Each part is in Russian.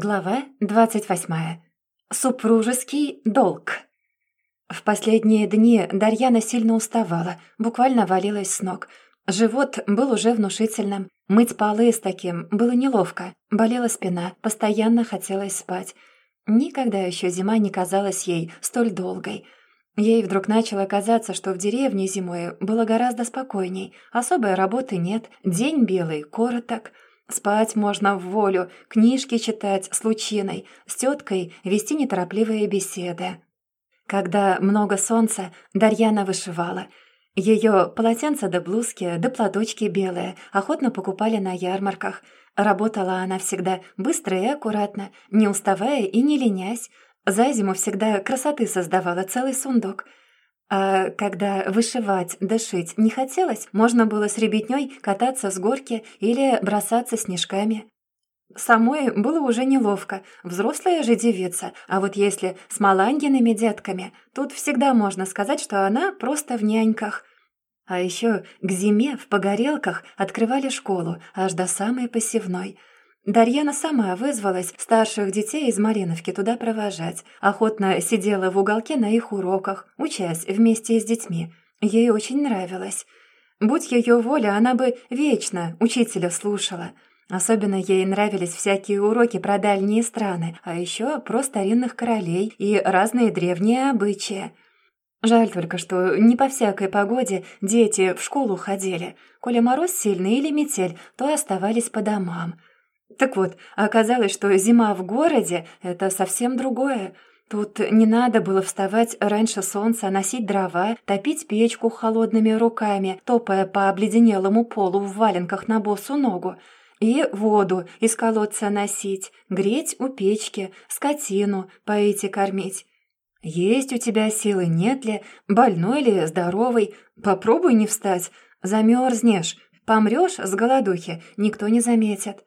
Глава 28. Супружеский долг. В последние дни Дарьяна сильно уставала, буквально валилась с ног. Живот был уже внушительным. Мыть полы с таким было неловко. Болела спина, постоянно хотелось спать. Никогда еще зима не казалась ей столь долгой. Ей вдруг начало казаться, что в деревне зимой было гораздо спокойней. Особой работы нет, день белый, короток — Спать можно в волю, книжки читать с лучиной, с теткой вести неторопливые беседы. Когда много солнца, Дарьяна вышивала. Ее полотенца да блузки, да платочки белые охотно покупали на ярмарках. Работала она всегда быстро и аккуратно, не уставая и не ленясь. За зиму всегда красоты создавала целый сундук — а когда вышивать да шить не хотелось, можно было с ребятней кататься с горки или бросаться снежками. Самой было уже неловко, взрослая же девица, а вот если с Маланьиными детками, тут всегда можно сказать, что она просто в няньках. А еще к зиме в погорелках открывали школу аж до самой посевной – Дарьяна сама вызвалась старших детей из Мариновки туда провожать. Охотно сидела в уголке на их уроках, учась вместе с детьми. Ей очень нравилось. Будь ее воля, она бы вечно учителя слушала. Особенно ей нравились всякие уроки про дальние страны, а еще про старинных королей и разные древние обычаи. Жаль только, что не по всякой погоде дети в школу ходили. Коли мороз сильный или метель, то оставались по домам. Так вот, оказалось, что зима в городе — это совсем другое. Тут не надо было вставать раньше солнца, носить дрова, топить печку холодными руками, топая по обледенелому полу в валенках на босу ногу, и воду из колодца носить, греть у печки, скотину поить и кормить. Есть у тебя силы, нет ли, больной ли, здоровый, попробуй не встать, замерзнешь, помрешь с голодухи, никто не заметит.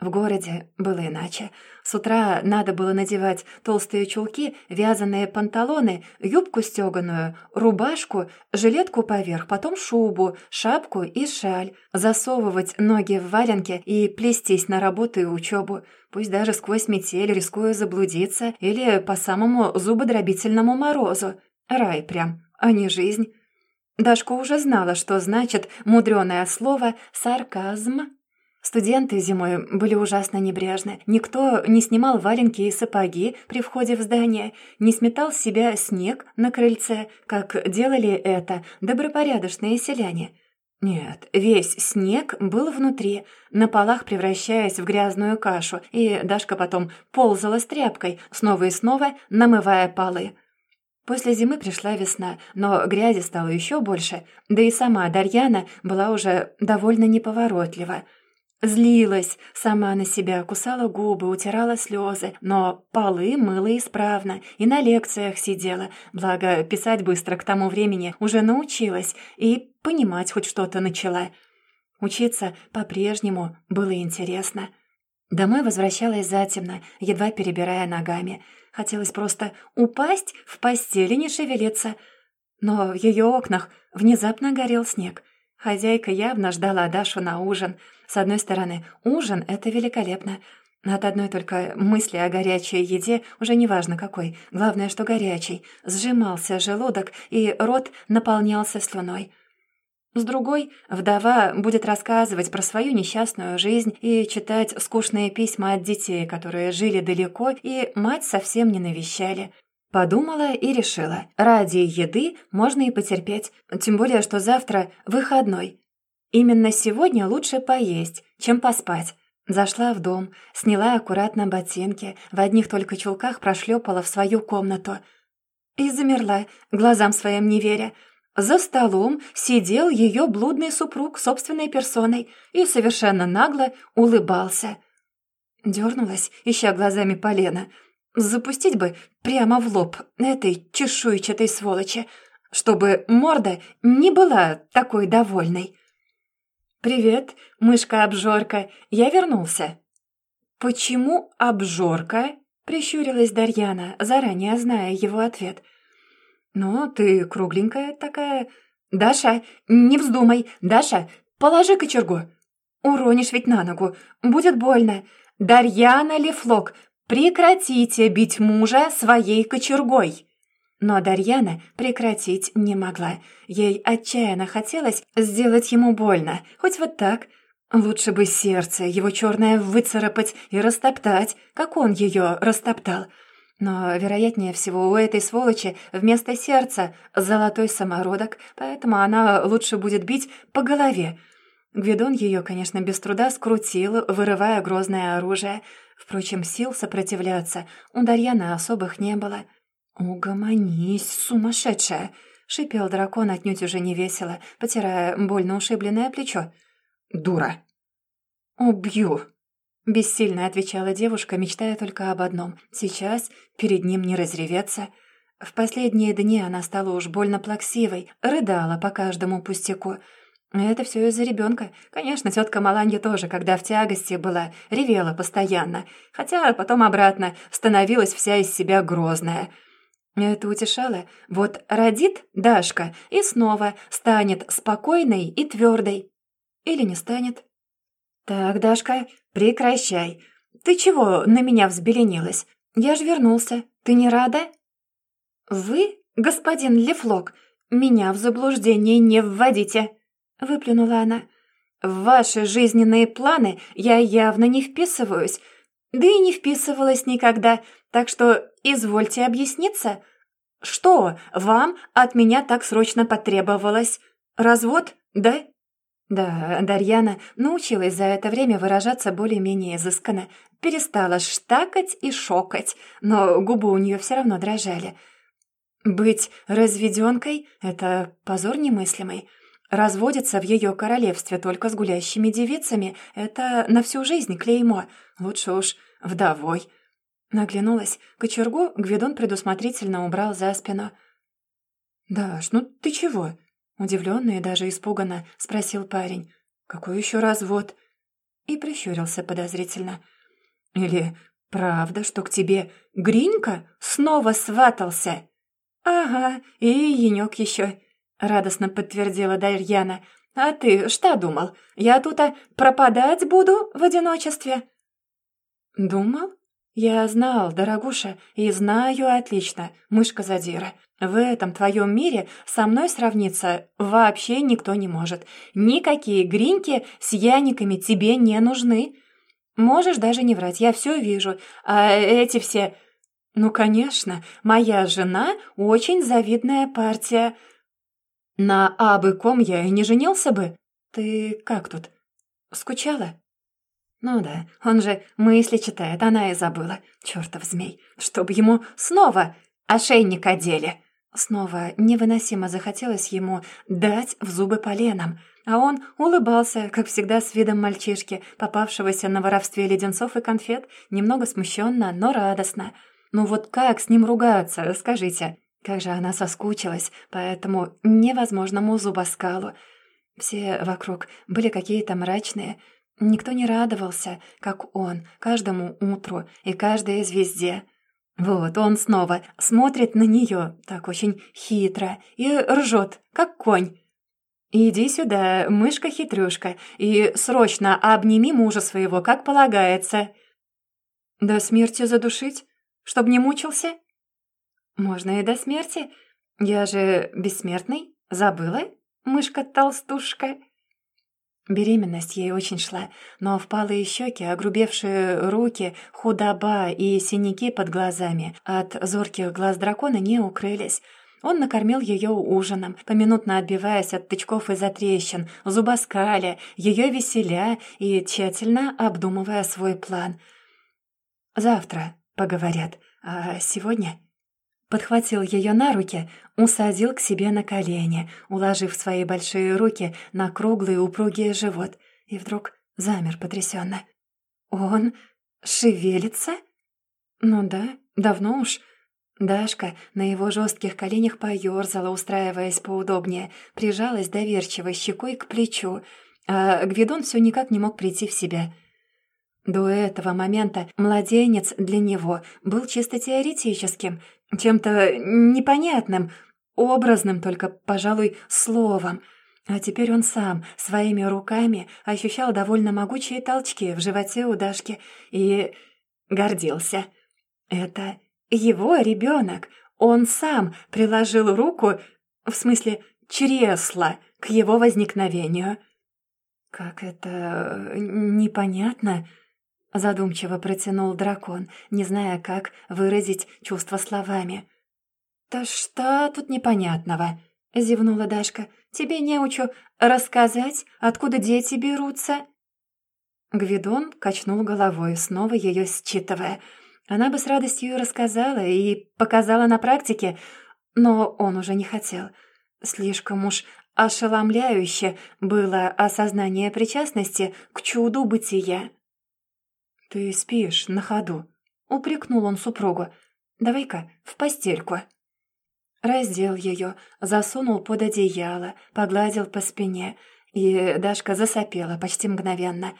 В городе было иначе. С утра надо было надевать толстые чулки, вязаные панталоны, юбку стеганую, рубашку, жилетку поверх, потом шубу, шапку и шаль, засовывать ноги в валенки и плестись на работу и учебу, пусть даже сквозь метель, рискуя заблудиться или по самому зубодробительному морозу. Рай прям, а не жизнь. Дашка уже знала, что значит мудреное слово «сарказм». Студенты зимой были ужасно небрежны. Никто не снимал валенки и сапоги при входе в здание, не сметал с себя снег на крыльце, как делали это добропорядочные селяне. Нет, весь снег был внутри, на полах превращаясь в грязную кашу, и Дашка потом ползала с тряпкой, снова и снова намывая полы. После зимы пришла весна, но грязи стало еще больше, да и сама Дарьяна была уже довольно неповоротлива. Злилась, сама на себя, кусала губы, утирала слезы, но полы мыла исправно и на лекциях сидела, благо писать быстро к тому времени уже научилась и понимать хоть что-то начала. Учиться по-прежнему было интересно. Домой возвращалась затемно, едва перебирая ногами. Хотелось просто упасть в постели, не шевелиться. Но в ее окнах внезапно горел снег. Хозяйка явно ждала Дашу на ужин — с одной стороны, ужин — это великолепно. От одной только мысли о горячей еде, уже неважно какой, главное, что горячий, сжимался желудок, и рот наполнялся слюной. С другой, вдова будет рассказывать про свою несчастную жизнь и читать скучные письма от детей, которые жили далеко и мать совсем не навещали. Подумала и решила, ради еды можно и потерпеть, тем более, что завтра выходной, Именно сегодня лучше поесть, чем поспать. Зашла в дом, сняла аккуратно ботинки, в одних только чулках прошлепала в свою комнату. И замерла, глазам своим не веря. За столом сидел ее блудный супруг собственной персоной и совершенно нагло улыбался. Дернулась, ища глазами полена. Запустить бы прямо в лоб этой чешуйчатой сволочи, чтобы морда не была такой довольной. «Привет, мышка-обжорка, я вернулся». «Почему обжорка?» — прищурилась Дарьяна, заранее зная его ответ. «Ну, ты кругленькая такая...» «Даша, не вздумай! Даша, положи кочергу!» «Уронишь ведь на ногу, будет больно!» «Дарьяна Лефлок, «Прекратите бить мужа своей кочергой!» Но Дарьяна прекратить не могла. Ей отчаянно хотелось сделать ему больно, хоть вот так. Лучше бы сердце его черное выцарапать и растоптать, как он ее растоптал. Но, вероятнее всего, у этой сволочи вместо сердца золотой самородок, поэтому она лучше будет бить по голове. Гвидон ее, конечно, без труда скрутил, вырывая грозное оружие. Впрочем, сил сопротивляться у Дарьяны особых не было. «Угомонись, сумасшедшая!» — шипел дракон отнюдь уже невесело, потирая больно ушибленное плечо. «Дура!» «Убью!» — бессильно отвечала девушка, мечтая только об одном. Сейчас перед ним не разреветься. В последние дни она стала уж больно плаксивой, рыдала по каждому пустяку. Это все из-за ребенка. Конечно, тетка Маланья тоже, когда в тягости была, ревела постоянно, хотя потом обратно становилась вся из себя грозная. Это утешало. Вот родит Дашка и снова станет спокойной и твердой. Или не станет. «Так, Дашка, прекращай. Ты чего на меня взбеленилась? Я ж вернулся. Ты не рада?» «Вы, господин Лефлок, меня в заблуждение не вводите», — выплюнула она. «В ваши жизненные планы я явно не вписываюсь, да и не вписывалась никогда, так что извольте объясниться, что вам от меня так срочно потребовалось? Развод, да?» Да, Дарьяна научилась за это время выражаться более-менее изысканно, перестала штакать и шокать, но губы у нее все равно дрожали. Быть разведенкой — это позор немыслимый. Разводиться в ее королевстве только с гулящими девицами — это на всю жизнь клеймо. Лучше уж вдовой. Наглянулась. Кочергу Гвидон предусмотрительно убрал за спину. «Даш, ну ты чего?» Удивленно и даже испуганно спросил парень. «Какой еще развод?» И прищурился подозрительно. «Или правда, что к тебе Гринька снова сватался?» «Ага, и енёк еще», — радостно подтвердила Дарьяна. «А ты что думал? Я тут а пропадать буду в одиночестве?» «Думал? Я знал, дорогуша, и знаю отлично, мышка задира. В этом твоем мире со мной сравниться вообще никто не может. Никакие гриньки с яниками тебе не нужны. Можешь даже не врать, я все вижу. А эти все... Ну, конечно, моя жена очень завидная партия. На абы ком я и не женился бы. Ты как тут? Скучала? Ну да, он же мысли читает, она и забыла. Чёртов змей, чтобы ему снова ошейник одели. Снова невыносимо захотелось ему дать в зубы поленом, а он улыбался, как всегда, с видом мальчишки, попавшегося на воровстве леденцов и конфет, немного смущенно, но радостно. Ну вот как с ним ругаться, скажите? Как же она соскучилась по этому невозможному зубоскалу. Все вокруг были какие-то мрачные. Никто не радовался, как он, каждому утру и каждой звезде. Вот он снова смотрит на нее так очень хитро и ржет, как конь. «Иди сюда, мышка-хитрюшка, и срочно обними мужа своего, как полагается». «До смерти задушить? Чтоб не мучился?» «Можно и до смерти. Я же бессмертный. Забыла, мышка-толстушка?» Беременность ей очень шла, но впалые щеки, огрубевшие руки, худоба и синяки под глазами от зорких глаз дракона не укрылись. Он накормил ее ужином, поминутно отбиваясь от тычков и затрещин, зубоскаля, ее веселя и тщательно обдумывая свой план. «Завтра», — поговорят, — «а сегодня...» подхватил ее на руки, усадил к себе на колени, уложив свои большие руки на круглый упругий живот, и вдруг замер потрясенно. «Он шевелится?» «Ну да, давно уж». Дашка на его жестких коленях поерзала, устраиваясь поудобнее, прижалась доверчиво щекой к плечу, а Гвидон все никак не мог прийти в себя. До этого момента младенец для него был чисто теоретическим, чем-то непонятным, образным только, пожалуй, словом. А теперь он сам своими руками ощущал довольно могучие толчки в животе у Дашки и гордился. Это его ребенок. Он сам приложил руку, в смысле чресло, к его возникновению. «Как это... непонятно?» Задумчиво протянул дракон, не зная, как выразить чувство словами. «Да что тут непонятного?» — зевнула Дашка. «Тебе не учу рассказать, откуда дети берутся?» Гвидон качнул головой, снова ее считывая. Она бы с радостью рассказала и показала на практике, но он уже не хотел. Слишком уж ошеломляюще было осознание причастности к чуду бытия. «Ты спишь на ходу», — упрекнул он супругу. «Давай-ка в постельку». Раздел ее, засунул под одеяло, погладил по спине, и Дашка засопела почти мгновенно.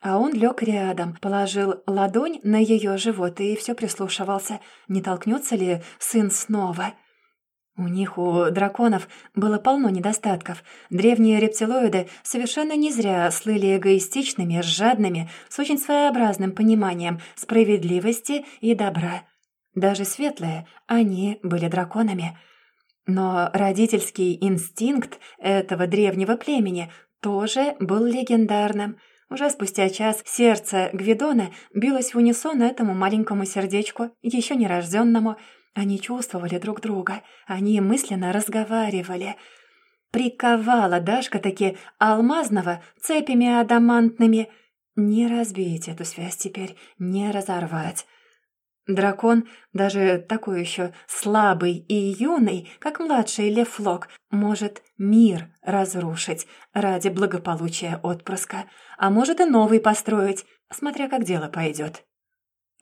А он лег рядом, положил ладонь на ее живот и все прислушивался, не толкнется ли сын снова. У них, у драконов, было полно недостатков. Древние рептилоиды совершенно не зря слыли эгоистичными, жадными, с очень своеобразным пониманием справедливости и добра. Даже светлые, они были драконами. Но родительский инстинкт этого древнего племени тоже был легендарным. Уже спустя час сердце Гвидона билось в унисон этому маленькому сердечку, еще нерожденному. Они чувствовали друг друга, они мысленно разговаривали. Приковала Дашка таки алмазного цепями адамантными. Не разбить эту связь теперь, не разорвать. Дракон, даже такой еще слабый и юный, как младший Лефлок, может мир разрушить ради благополучия отпрыска, а может и новый построить, смотря как дело пойдет.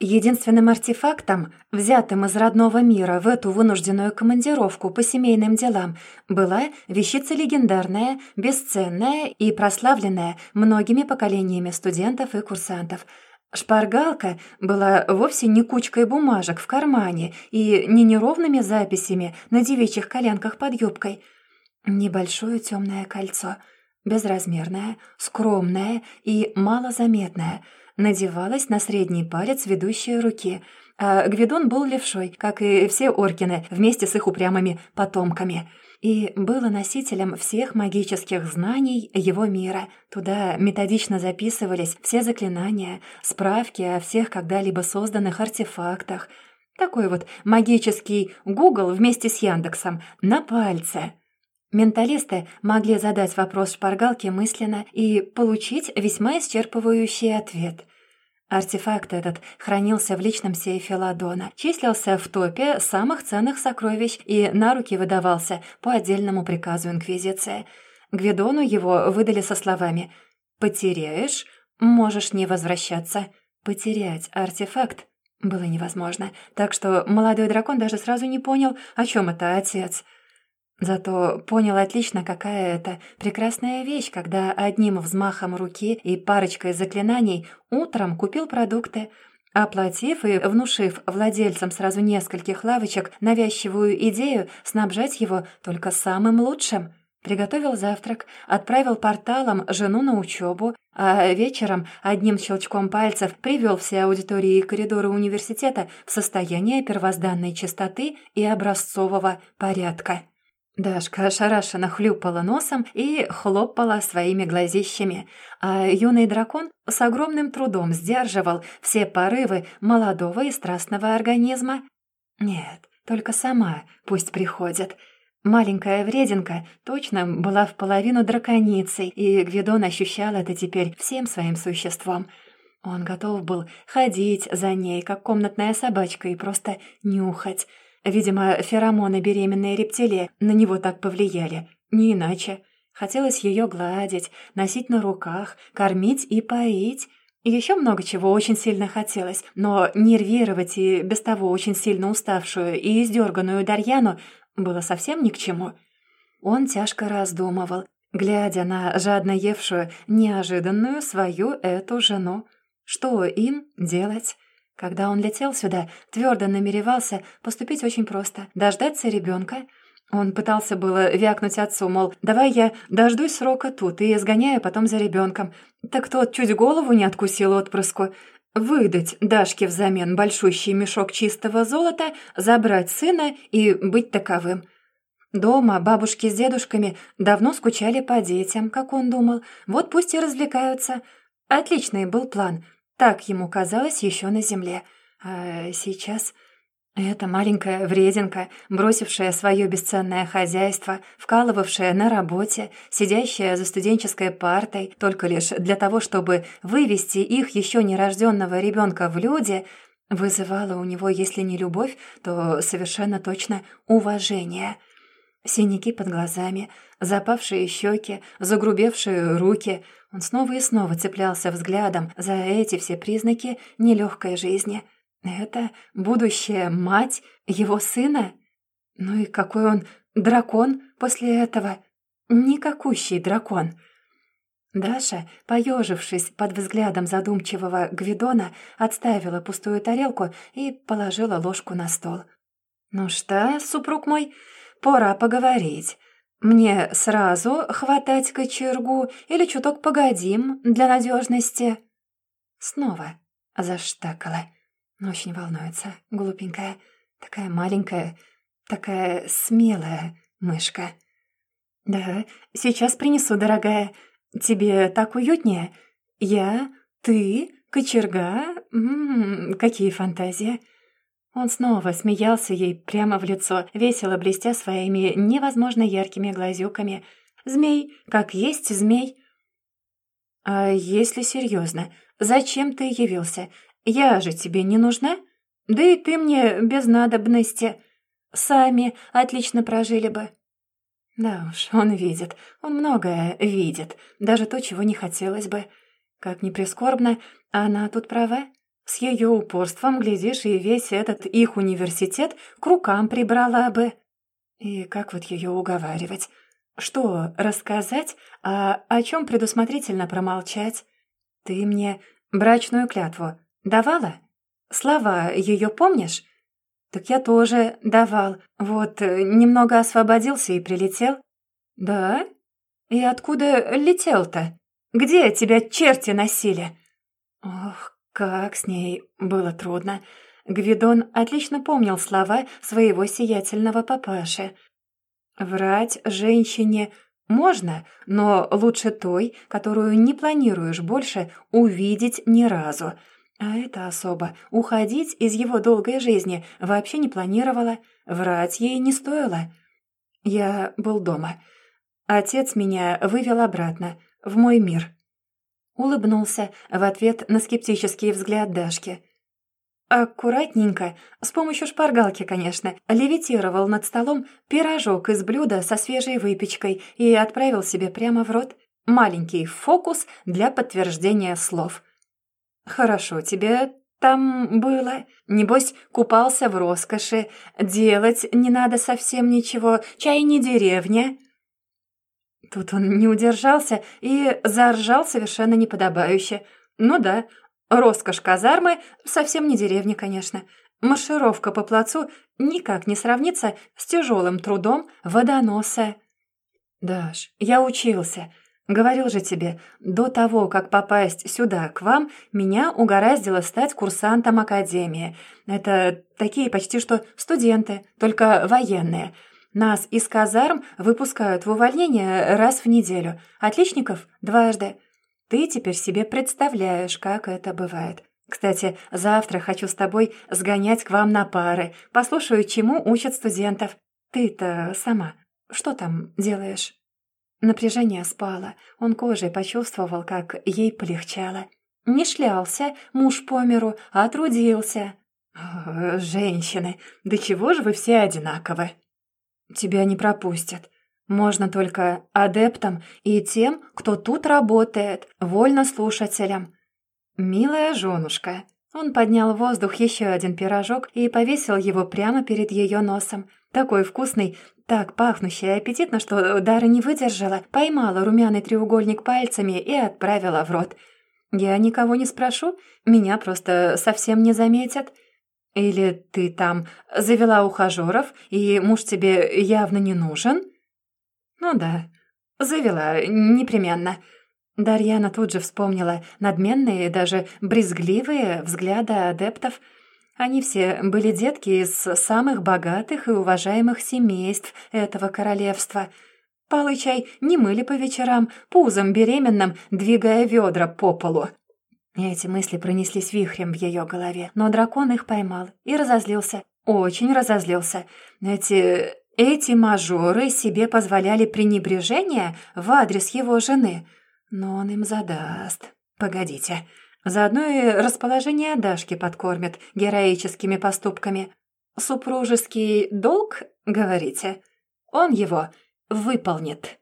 Единственным артефактом, взятым из родного мира в эту вынужденную командировку по семейным делам, была вещица легендарная, бесценная и прославленная многими поколениями студентов и курсантов – Шпаргалка была вовсе не кучкой бумажек в кармане и не неровными записями на девичьих коленках под юбкой. Небольшое темное кольцо, безразмерное, скромное и малозаметное, надевалось на средний палец ведущей руки, а Гвидон был левшой, как и все оркины, вместе с их упрямыми потомками — и было носителем всех магических знаний его мира. Туда методично записывались все заклинания, справки о всех когда-либо созданных артефактах. Такой вот магический Google вместе с Яндексом на пальце. Менталисты могли задать вопрос шпаргалке мысленно и получить весьма исчерпывающий ответ. Артефакт этот хранился в личном сейфе Ладона, числился в топе самых ценных сокровищ и на руки выдавался по отдельному приказу Инквизиции. Гвидону его выдали со словами «Потеряешь, можешь не возвращаться». Потерять артефакт было невозможно, так что молодой дракон даже сразу не понял, о чем это отец – Зато понял отлично, какая это прекрасная вещь, когда одним взмахом руки и парочкой заклинаний утром купил продукты, оплатив и внушив владельцам сразу нескольких лавочек навязчивую идею снабжать его только самым лучшим. Приготовил завтрак, отправил порталом жену на учебу, а вечером одним щелчком пальцев привел все аудитории и коридоры университета в состояние первозданной чистоты и образцового порядка. Дашка ошарашенно хлюпала носом и хлопала своими глазищами, а юный дракон с огромным трудом сдерживал все порывы молодого и страстного организма. Нет, только сама пусть приходит. Маленькая врединка точно была в половину драконицей, и Гвидон ощущал это теперь всем своим существом. Он готов был ходить за ней, как комнатная собачка, и просто нюхать — Видимо, феромоны беременной рептилии на него так повлияли. Не иначе. Хотелось ее гладить, носить на руках, кормить и поить. Еще много чего очень сильно хотелось, но нервировать и без того очень сильно уставшую и издерганную Дарьяну было совсем ни к чему. Он тяжко раздумывал, глядя на жадно евшую, неожиданную свою эту жену. Что им делать? Когда он летел сюда, твердо намеревался поступить очень просто — дождаться ребенка. Он пытался было вякнуть отцу, мол, давай я дождусь срока тут и сгоняю потом за ребенком. Так тот чуть голову не откусил отпрыску. выдать Дашке взамен большущий мешок чистого золота, забрать сына и быть таковым. Дома бабушки с дедушками давно скучали по детям, как он думал. Вот пусть и развлекаются. Отличный был план. Так ему казалось еще на земле. А сейчас... Эта маленькая вреденка, бросившая свое бесценное хозяйство, вкалывавшая на работе, сидящая за студенческой партой только лишь для того, чтобы вывести их еще нерожденного ребенка в люди, вызывала у него, если не любовь, то совершенно точно уважение — Синяки под глазами, запавшие щеки, загрубевшие руки. Он снова и снова цеплялся взглядом за эти все признаки нелегкой жизни. Это будущая мать его сына? Ну и какой он дракон после этого? Никакущий дракон. Даша, поежившись под взглядом задумчивого Гвидона, отставила пустую тарелку и положила ложку на стол. «Ну что, супруг мой, пора поговорить. Мне сразу хватать кочергу или чуток погодим для надежности?» Снова заштакала. Очень волнуется, глупенькая, такая маленькая, такая смелая мышка. «Да, сейчас принесу, дорогая. Тебе так уютнее? Я, ты, кочерга? М -м, какие фантазии!» Он снова смеялся ей прямо в лицо, весело блестя своими невозможно яркими глазюками. «Змей, как есть змей!» «А если серьезно, зачем ты явился? Я же тебе не нужна? Да и ты мне без надобности. Сами отлично прожили бы». Да уж, он видит, он многое видит, даже то, чего не хотелось бы. Как ни прискорбно, она тут права. С ее упорством, глядишь, и весь этот их университет к рукам прибрала бы. И как вот ее уговаривать? Что рассказать, а о чем предусмотрительно промолчать? Ты мне брачную клятву давала? Слова ее помнишь? Так я тоже давал. Вот, немного освободился и прилетел. Да? И откуда летел-то? Где тебя черти носили? Ох, как с ней было трудно. Гвидон отлично помнил слова своего сиятельного папаши. «Врать женщине можно, но лучше той, которую не планируешь больше увидеть ни разу». А эта особа уходить из его долгой жизни вообще не планировала, врать ей не стоило. Я был дома. Отец меня вывел обратно, в мой мир. Улыбнулся в ответ на скептический взгляд Дашки. Аккуратненько, с помощью шпаргалки, конечно, левитировал над столом пирожок из блюда со свежей выпечкой и отправил себе прямо в рот. Маленький фокус для подтверждения слов. «Хорошо тебе там было. Небось, купался в роскоши. Делать не надо совсем ничего. Чай не деревня». Тут он не удержался и заржал совершенно неподобающе. Ну да, роскошь казармы совсем не деревня, конечно. Маршировка по плацу никак не сравнится с тяжелым трудом водоноса. «Даш, я учился. Говорил же тебе, до того, как попасть сюда, к вам, меня угораздило стать курсантом академии. Это такие почти что студенты, только военные». Нас из казарм выпускают в увольнение раз в неделю, отличников — дважды. Ты теперь себе представляешь, как это бывает. Кстати, завтра хочу с тобой сгонять к вам на пары, послушаю, чему учат студентов. Ты-то сама что там делаешь?» Напряжение спало, он кожей почувствовал, как ей полегчало. Не шлялся муж по миру, а трудился. «Женщины, да чего же вы все одинаковы?» Тебя не пропустят. Можно только адептам и тем, кто тут работает, вольнослушателям. Милая женушка. Он поднял в воздух еще один пирожок и повесил его прямо перед ее носом. Такой вкусный, так пахнущий и аппетитно, что Дара не выдержала, поймала румяный треугольник пальцами и отправила в рот. «Я никого не спрошу, меня просто совсем не заметят». Или ты там завела ухажеров, и муж тебе явно не нужен? Ну да, завела, непременно. Дарьяна тут же вспомнила надменные, даже брезгливые взгляды адептов. Они все были детки из самых богатых и уважаемых семейств этого королевства. Палычай не мыли по вечерам, пузом беременным, двигая ведра по полу. Эти мысли пронеслись вихрем в ее голове, но дракон их поймал и разозлился. Очень разозлился. Эти... эти мажоры себе позволяли пренебрежение в адрес его жены — но он им задаст. Погодите. Заодно и расположение Дашки подкормит героическими поступками. Супружеский долг, говорите? Он его выполнит.